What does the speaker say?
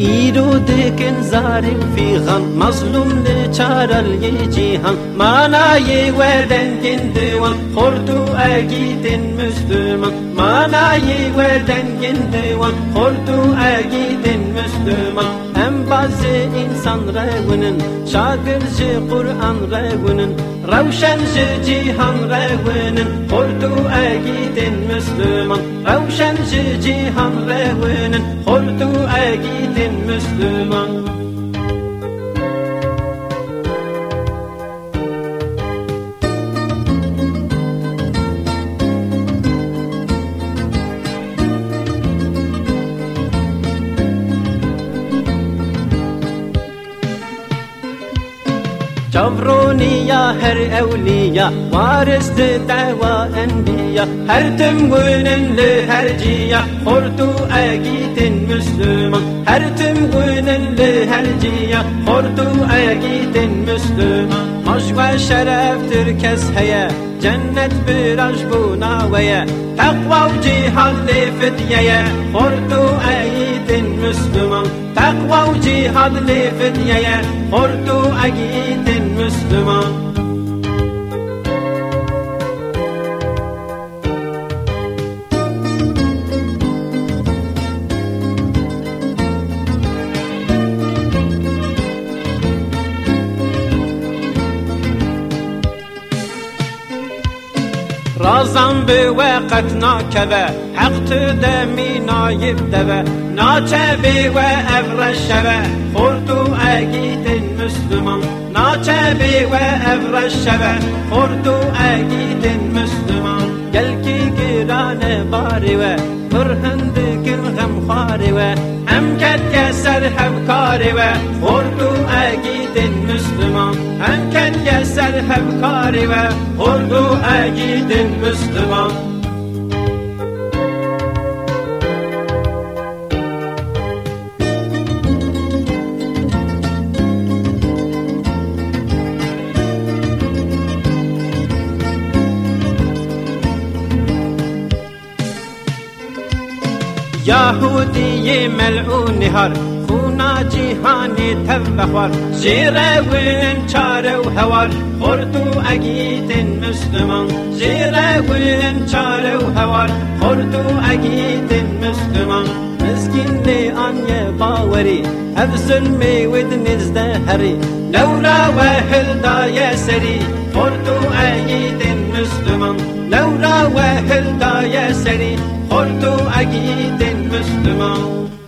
ایرو دکن زاریم فیغان مظلوم لچارل یه جیهان مانای وردن گندوان خورتو اگیدن مسلمان مانای وردن گندوان خورتو insan revinin Şagirci Kur'an revinin Ravşenci cihan revinin Hordu egidin Müslüman. Ravşenci cihan revinin Hordu egidin Müslüman Çavroniya her evliya Varistı deva enbiya. Her tüm gününlü herciya Hordu egidin Müslüman. Her tüm gününlü herciya Hordu egidin Müslüman. Aşk ve şereftir kes heye Cennet bir aşk bu naveye. Takva cihadli fidyeye Hordu egidin Müslüman. Takva cihadli fidyeye Hordu egidin Müslüman. Razan bi veqet nakeve Haq tu demi nayib deve Naçebi ve evreşeve Xurdu egi مسلمان ناچه به و افرشوه خوردو اگیدن مسلمان گل کی گرانه باری و پرهند گل غم خاری و هم کد کسر همکاری و خوردو اگیدن مسلمان هم کد کسر همکاری و خوردو اگیدن مسلمان یهودی ملعون هر خونا جیهانی تبخور زیر وین چاره و هوار خردو اگیدن مسلمان زیر وین چاره و هوار خردو اگیدن مسلمان مسکین دی آنی باوری اف ظلمی ود نزده هری لورا و هلدای سری خردو اگیدن مسلمان لورا و هلدای سری خردو اگیدن Müslüman mão.